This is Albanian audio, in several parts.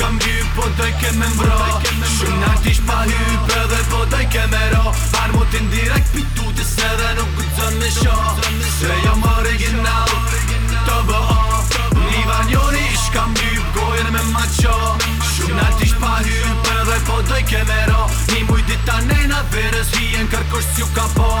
kam hy, po doj i keme mbro Shumë në artisht pa hy, për dhe po doj i keme ro Par motin direkt për të të se dhe nuk u të me sha Se jam original, të bë a Një var njëri ish kam gojën me ma Shumë në artisht pa hy, për dhe po doj i keme ro Një mujtë i ta nejna, verës hien kërkosh që ka pa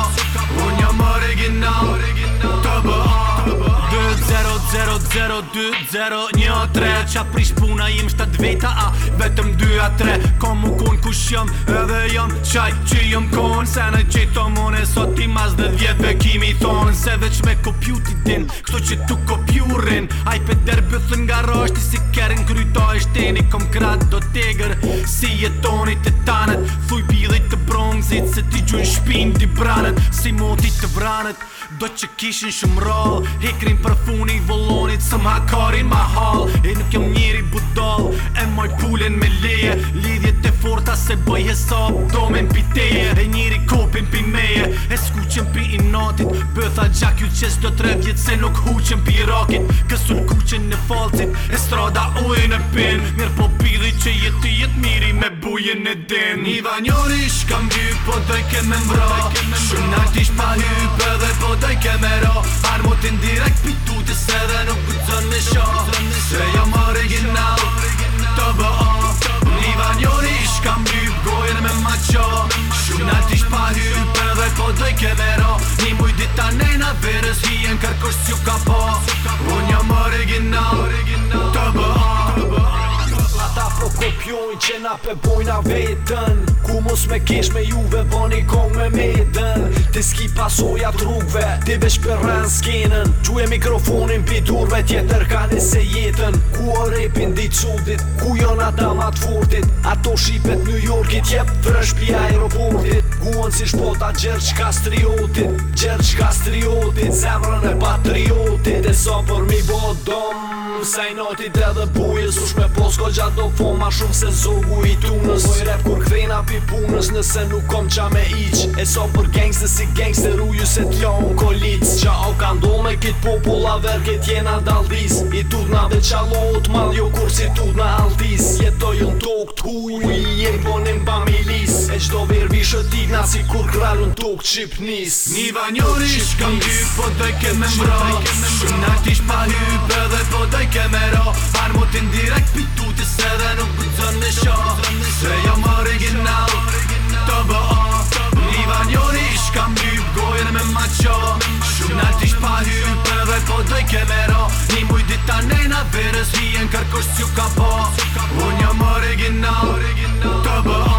2-0-1-3 Qa prish puna jim 7 veta a Vetëm 2-3 Komu kun kon ku shëm edhe jëm Qaj që jëm kon Se në qito mone sot i mas dhe djetve kimi ton Se veç me kopju ti din Kto që tu kopjurin rin Aj pe der bëthën nga roshti Si kërën krytojsh shteni Kom krat do tigër Si jetonit e tanët Fuj Qun shpin di branet Si motit të branet Do që kishin shumë rol hekrin për funi volonit Së ma karin ma hall E nuk jam njeri budol E moj pullin me leje Lidhje të forta se bëj e Domen pi E njeri kopin pi meje E skuqen pi i natit Bëtha gjak ju qes do tre vjet Se nuk huqen pi rakit Kësun kuqen në falcit E strada ujë e pin Mirë po pi me bujën e din Një dha njërish kam dy, po të i keme mbra Shumë në tish pa hype dhe po të i keme ra Arë direkt pitu të se dhe nuk të zënë me sha Se jo më original, të bë a Një dha njërish kam dy, po e në me ma qa Shumë në pa hype dhe po të i keme ra Një mujtë ditë ta nejna verës, hien kërkosh që ka pa po. Unë jo më original që na pe bojna vetën Ku mos me kesh me juve bëni kong me medën Ti s'ki pasoja trukve, ti vesh për rën skenën Quje mikrofonin pi durve tjetër ka se jetën Ku o repin dit sotit, ku jon adamat fortit Ato shipet New Yorkit jep vrësh pi aeroportit Guon si shpota Gjergj Kastriotit Gjergj Kastriotit, zemrën e patriotit e so për mi bo dom Se noti dhe dhe buje Sush me posko gjatë do fo ma shumë se zogu i tunës Po i rep kur kvejna pi punës nëse nuk kom qa me iq E so për gengste si gengste ruju se t'lo në kolic Qa o ka ndo me kit popula Kit jena daldis I tudna dhe qa maljo mal jo kur si tudna aldis Jetoj në tok t'huj i e bone po Shdo verë vishë t'ina si kur kralë në tukë qip nis Një va njëri shkëm po të i keme mbro Shumë në pa hype dhe po të i keme ro Farë mu direkt pitu t'i se nuk për të në shë Se jo më original të bë o Një va njëri shkëm gojën me ma qo Shumë në pa hype dhe po të i keme ro Një muj dit ta nejna verës hien kërkosh që ka po Unë jo më original të bë o